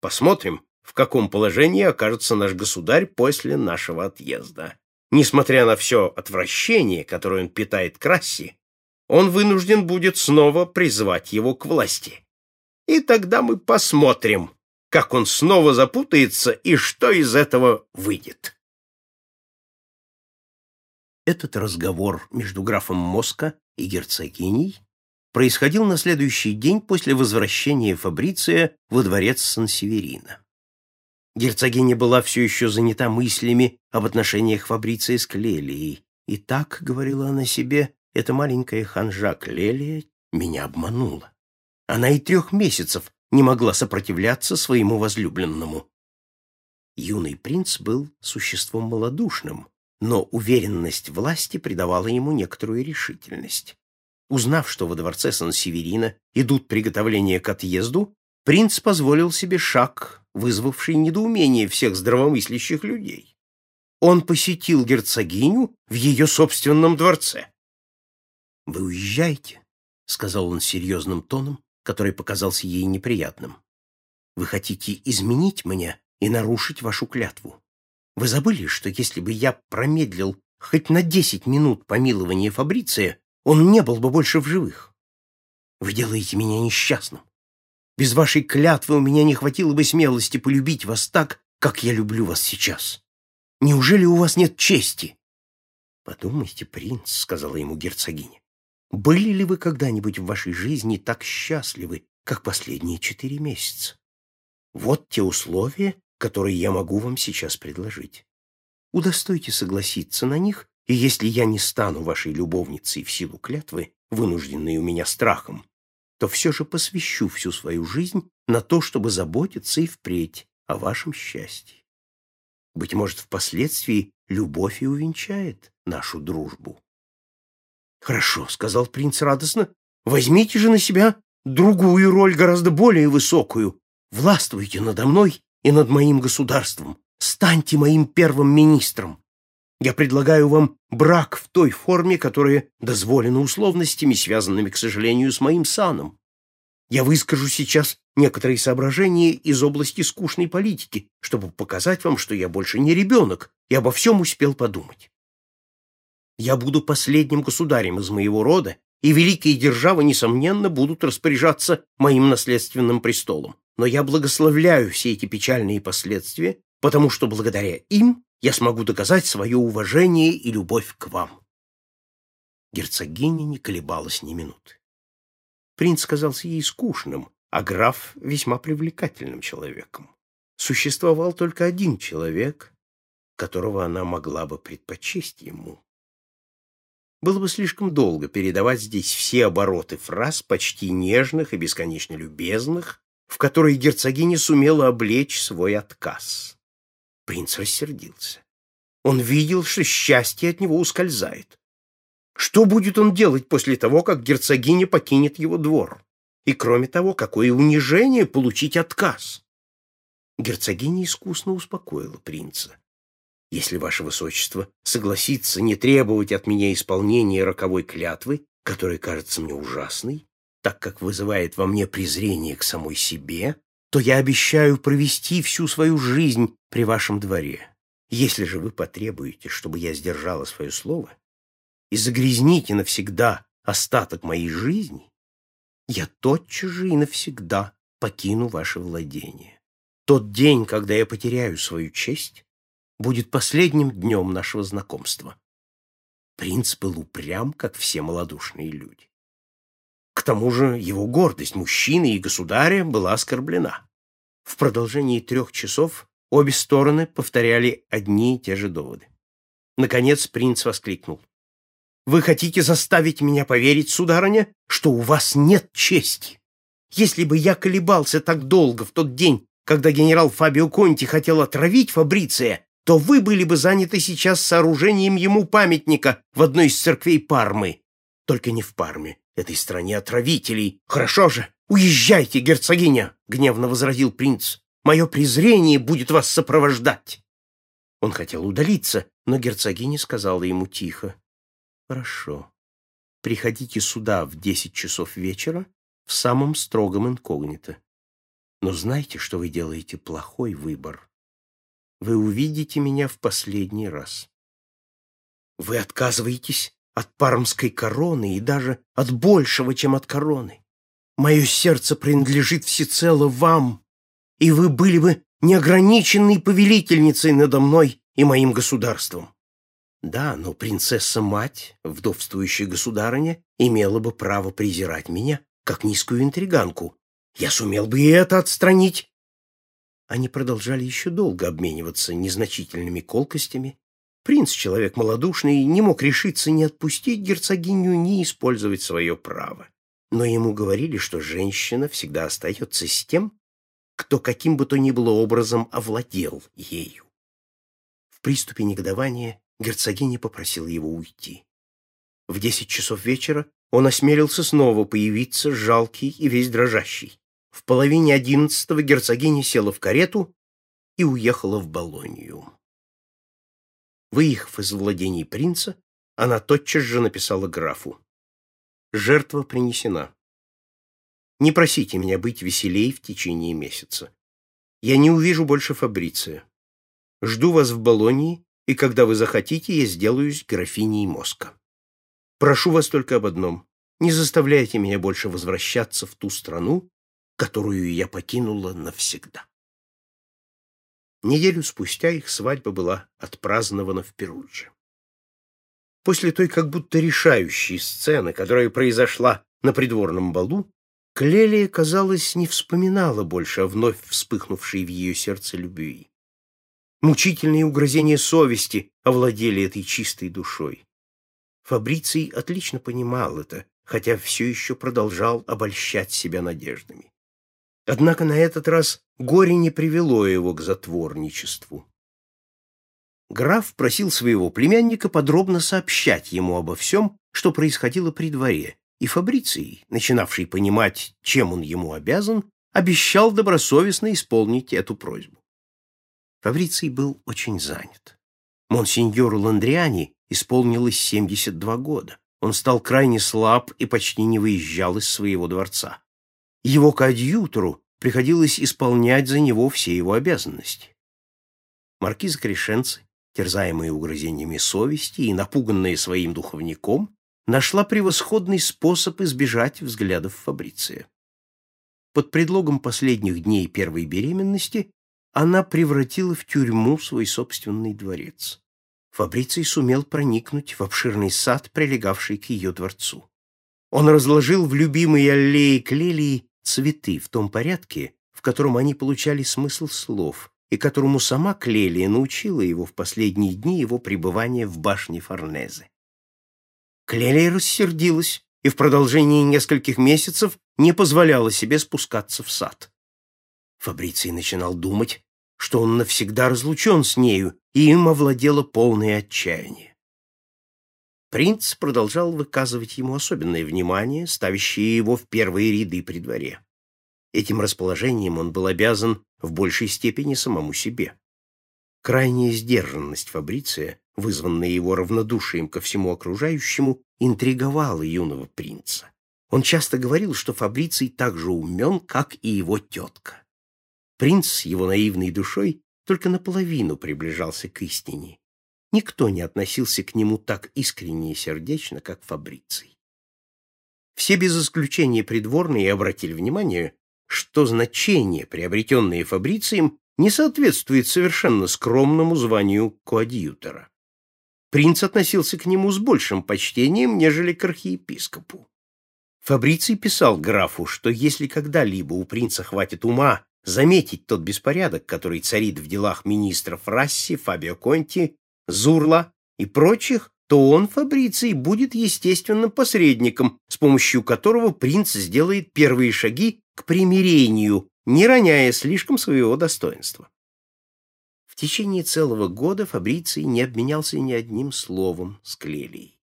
Посмотрим, в каком положении окажется наш государь после нашего отъезда. Несмотря на все отвращение, которое он питает к расе, он вынужден будет снова призвать его к власти. И тогда мы посмотрим, как он снова запутается и что из этого выйдет. Этот разговор между графом Моска и герцогиней происходил на следующий день после возвращения Фабриция во дворец Сан-Северина. Герцогиня была все еще занята мыслями об отношениях Фабриция с Клелией. «И так, — говорила она себе, — эта маленькая ханжа Клелия меня обманула. Она и трех месяцев не могла сопротивляться своему возлюбленному. Юный принц был существом малодушным, но уверенность власти придавала ему некоторую решительность. Узнав, что во дворце Сан-Северина идут приготовления к отъезду, принц позволил себе шаг, вызвавший недоумение всех здравомыслящих людей. Он посетил герцогиню в ее собственном дворце. «Вы уезжаете?» — сказал он серьезным тоном, который показался ей неприятным. «Вы хотите изменить меня и нарушить вашу клятву. Вы забыли, что если бы я промедлил хоть на десять минут помилования Фабриция, он не был бы больше в живых. Вы делаете меня несчастным. Без вашей клятвы у меня не хватило бы смелости полюбить вас так, как я люблю вас сейчас. Неужели у вас нет чести?» «Подумайте, принц», — сказала ему герцогиня. Были ли вы когда-нибудь в вашей жизни так счастливы, как последние четыре месяца? Вот те условия, которые я могу вам сейчас предложить. Удостойте согласиться на них, и если я не стану вашей любовницей в силу клятвы, вынужденной у меня страхом, то все же посвящу всю свою жизнь на то, чтобы заботиться и впредь о вашем счастье. Быть может, впоследствии любовь и увенчает нашу дружбу. «Хорошо», — сказал принц радостно, — «возьмите же на себя другую роль, гораздо более высокую. Властвуйте надо мной и над моим государством. Станьте моим первым министром. Я предлагаю вам брак в той форме, которая дозволена условностями, связанными, к сожалению, с моим саном. Я выскажу сейчас некоторые соображения из области скучной политики, чтобы показать вам, что я больше не ребенок и обо всем успел подумать. Я буду последним государем из моего рода, и великие державы, несомненно, будут распоряжаться моим наследственным престолом. Но я благословляю все эти печальные последствия, потому что благодаря им я смогу доказать свое уважение и любовь к вам. Герцогиня не колебалась ни минуты. Принц казался ей скучным, а граф — весьма привлекательным человеком. Существовал только один человек, которого она могла бы предпочесть ему. Было бы слишком долго передавать здесь все обороты фраз, почти нежных и бесконечно любезных, в которые герцогиня сумела облечь свой отказ. Принц рассердился. Он видел, что счастье от него ускользает. Что будет он делать после того, как герцогиня покинет его двор? И, кроме того, какое унижение получить отказ? Герцогиня искусно успокоила принца. Если ваше высочество согласится не требовать от меня исполнения роковой клятвы, которая кажется мне ужасной, так как вызывает во мне презрение к самой себе, то я обещаю провести всю свою жизнь при вашем дворе. Если же вы потребуете, чтобы я сдержала свое слово, и загрязните навсегда остаток моей жизни, я тотчас же и навсегда покину ваше владение. Тот день, когда я потеряю свою честь, будет последним днем нашего знакомства. Принц был упрям, как все малодушные люди. Тому же его гордость мужчины и государя была оскорблена. В продолжении трех часов обе стороны повторяли одни и те же доводы. Наконец принц воскликнул. «Вы хотите заставить меня поверить, сударыня, что у вас нет чести? Если бы я колебался так долго в тот день, когда генерал Фабио Конти хотел отравить Фабриция, то вы были бы заняты сейчас сооружением ему памятника в одной из церквей Пармы. Только не в Парме, этой стране отравителей. Хорошо же, уезжайте, герцогиня, — гневно возразил принц. Мое презрение будет вас сопровождать. Он хотел удалиться, но герцогиня сказала ему тихо. Хорошо. Приходите сюда в десять часов вечера в самом строгом инкогнито. Но знайте, что вы делаете плохой выбор. Вы увидите меня в последний раз. Вы отказываетесь от пармской короны и даже от большего, чем от короны. Мое сердце принадлежит всецело вам, и вы были бы неограниченной повелительницей надо мной и моим государством. Да, но принцесса-мать, вдовствующая государыня, имела бы право презирать меня, как низкую интриганку. Я сумел бы и это отстранить. Они продолжали еще долго обмениваться незначительными колкостями. Принц, человек малодушный, не мог решиться ни отпустить герцогиню, ни использовать свое право. Но ему говорили, что женщина всегда остается с тем, кто каким бы то ни было образом овладел ею. В приступе негодования герцогиня попросила его уйти. В десять часов вечера он осмелился снова появиться, жалкий и весь дрожащий. В половине одиннадцатого герцогиня села в карету и уехала в Болонью. Выехав из владений принца, она тотчас же написала графу. «Жертва принесена. Не просите меня быть веселей в течение месяца. Я не увижу больше Фабриция. Жду вас в Болонии и когда вы захотите, я сделаюсь графиней мозга. Прошу вас только об одном. Не заставляйте меня больше возвращаться в ту страну, которую я покинула навсегда. Неделю спустя их свадьба была отпразднована в Перудже. После той как будто решающей сцены, которая произошла на придворном балу, Клелия, казалось, не вспоминала больше о вновь вспыхнувшей в ее сердце любви. Мучительные угрызения совести овладели этой чистой душой. Фабриций отлично понимал это, хотя все еще продолжал обольщать себя надеждами. Однако на этот раз горе не привело его к затворничеству. Граф просил своего племянника подробно сообщать ему обо всем, что происходило при дворе, и Фабриций, начинавший понимать, чем он ему обязан, обещал добросовестно исполнить эту просьбу. Фабриций был очень занят. Монсеньору Ландриани исполнилось 72 года. Он стал крайне слаб и почти не выезжал из своего дворца. Его коадьютору приходилось исполнять за него все его обязанности. Маркиза Крешенцы, терзаемая угрызениями совести и напуганная своим духовником, нашла превосходный способ избежать взглядов Фабриция. Под предлогом последних дней первой беременности она превратила в тюрьму свой собственный дворец. Фабриций сумел проникнуть в обширный сад, прилегавший к ее дворцу. Он разложил в любимой аллее Клелии цветы в том порядке, в котором они получали смысл слов, и которому сама Клелия научила его в последние дни его пребывания в башне Форнезе. Клелия рассердилась и в продолжении нескольких месяцев не позволяла себе спускаться в сад. Фабриций начинал думать, что он навсегда разлучен с нею, и им овладело полное отчаяние. Принц продолжал выказывать ему особенное внимание, ставящее его в первые ряды при дворе. Этим расположением он был обязан в большей степени самому себе. Крайняя сдержанность Фабриция, вызванная его равнодушием ко всему окружающему, интриговала юного принца. Он часто говорил, что Фабриций так же умен, как и его тетка. Принц с его наивной душой только наполовину приближался к истине. Никто не относился к нему так искренне и сердечно, как Фабриций. Все без исключения придворные обратили внимание, что значение, приобретенное Фабрицием, не соответствует совершенно скромному званию коадьютора. Принц относился к нему с большим почтением, нежели к архиепископу. Фабриций писал графу, что если когда-либо у принца хватит ума заметить тот беспорядок, который царит в делах министров Расси, Фабио Конти, Зурла и прочих, то он, Фабриций, будет естественным посредником, с помощью которого принц сделает первые шаги к примирению, не роняя слишком своего достоинства. В течение целого года Фабриций не обменялся ни одним словом с Клелией.